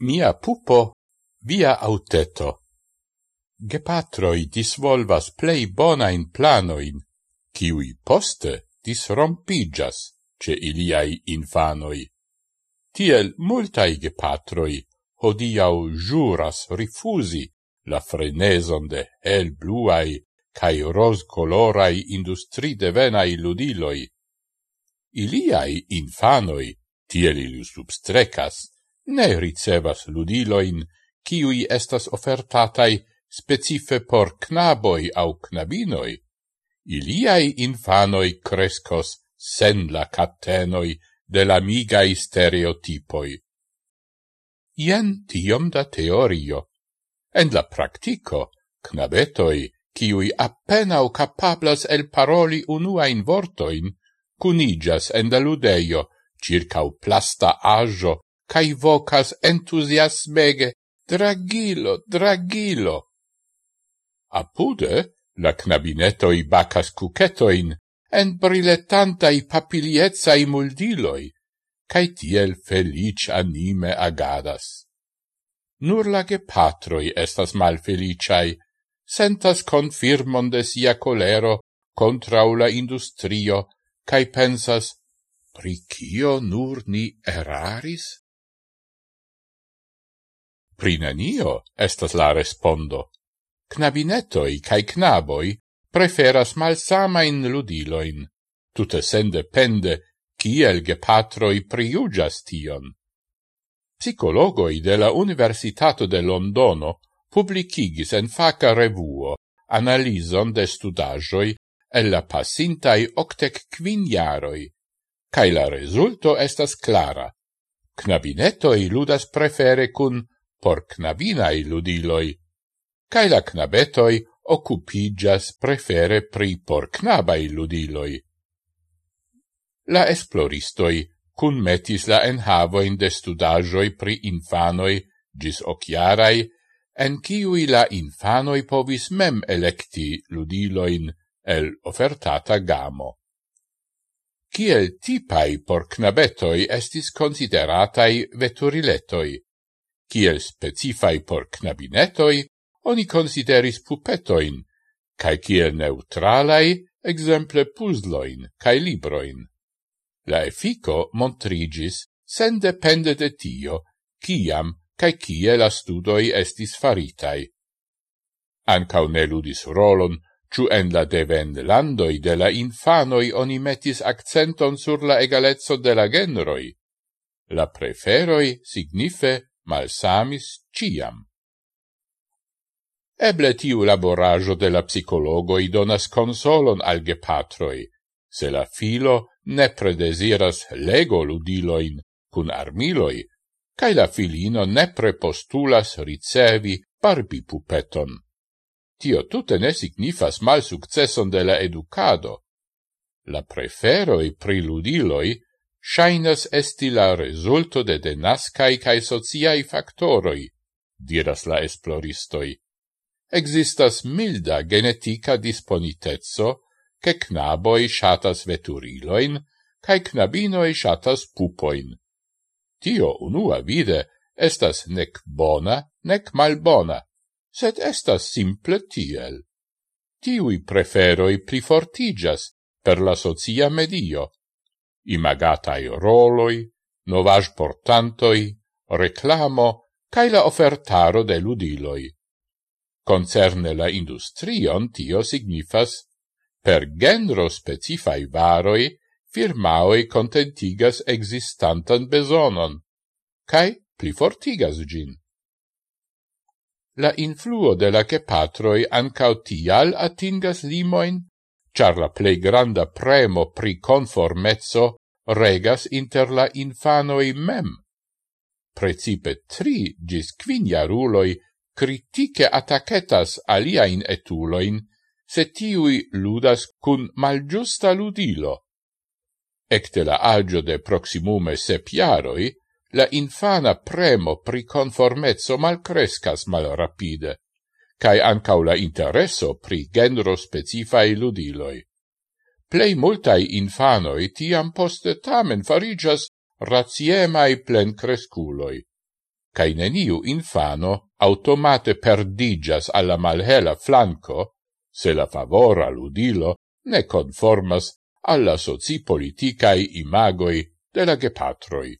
mia pupo, via auteto. Gepatroi disvolvas plei bonain planoin, kiui poste disrompigas ce iliai infanoi. Tiel multai gepatroi hodiau juras rifusi la freneson de hel bluai cae ros colorai industri devenai ludiloi. Iliai infanoi, tiel ili substrecas, ne ricevas ludiloin, kiui estas ofertatai specife por knaboi au knabinoi. Iliai infanoi crescos sen la catenoi de la migai stereotipoi. Ien tiom da teorio. En la practico, knabetoi, kiui appenau capablas el paroli unuain vortoin, cunigas en la ludeio, circa plasta ajo cae vocas entusiasmege, dragilo, dragilo. Apude, la knabinetoi bacas cucetoin, en briletantai papiliezai muldiloi, cae tiel felic anime agadas. Nur la gepatroi estas malfeliciai, sentas confirmon de sia colero contra la industrio, cae pensas, pri cio nur ni eraris? Prinanio estas la respondo. Knabinetoi cae knaboi preferas malsamain ludiloin, tute sen depende kiel gepatroi priugas tion. Psicologoi de la Universitato de Londono publicigis en faca revuo analizon de studagioi el la passintai octec quin jaroi, cae la resulto estas clara. Knabinetoi ludas prefere cun por knabinai ludiloi, cae la knabetoi occupigas prefere pri por knabai ludiloi. La esploristoi cun metis la enhavoin de studajoi pri infanoi gis ociarai, en ciui la infanoi povis mem electi ludiloin el offertata gamo. Ciel tipai por knabetoi estis consideratai veturiletoi, kiel specifai por knabinetoi, oni consideris pupetoin, cae kiel neutralai, exemple puzloin cae libroin. La effico montrigis sen depende de tio, ciam cae cie la studoi estis faritai. Ancau ne ludis rolon, ciu en la devend landoi de la infanoi oni metis accenton sur la egalezzo de la genroi. La preferoi signife malsamis ciam. Eble tiu laborajo de la psicologo donas consolon al gepatroi, se la filo ne predesiras lego ludiloin cun armiloi, cae la filino ne prepostulas ricevi barbi pupeton. Tio tute ne signifas mal successon de la educado. La preferoi pri ludiloi shainas esti la resulto de denascai cae sociai factoroi, diras la esploristoi. Existas milda genetica disponitezzo, che knaboi shatas veturiloin, cae knabinoi shatas pupoin. Tio unua vide estas nec bona, nec malbona, sed estas simple tiel. Tiui preferoi plifortigas per la socia medio, imagatai roloi, novage portantoi, reclamo, cae la offertaro de ludiloi. Concerne la industrion tio signifas per genro specifai varoi firmaoi contentigas existantan besonon, cae pli fortigas gin. La influo de la cepatroi ancau tial atingas limoin char la plei granda premo pri conformezzo regas inter la infanoi mem. Precipe tri gis quiniaruloi critique attacetas aliain etuloin, se tiui ludas cun malgiusta ludilo. Ecte la agio de proximume sepiaroi, la infana premo pri conformezzo malcrescas malrapide cae ancau la intereso pri genro specifai ludiloi. Plei multai infanoi tiam poste tamen farigas raziemai plen cresculoi, cae neniu infano automate perdigas alla malhela flanco, se la favora ludilo ne conformas alla soci politicae imagoi de la gepatroi.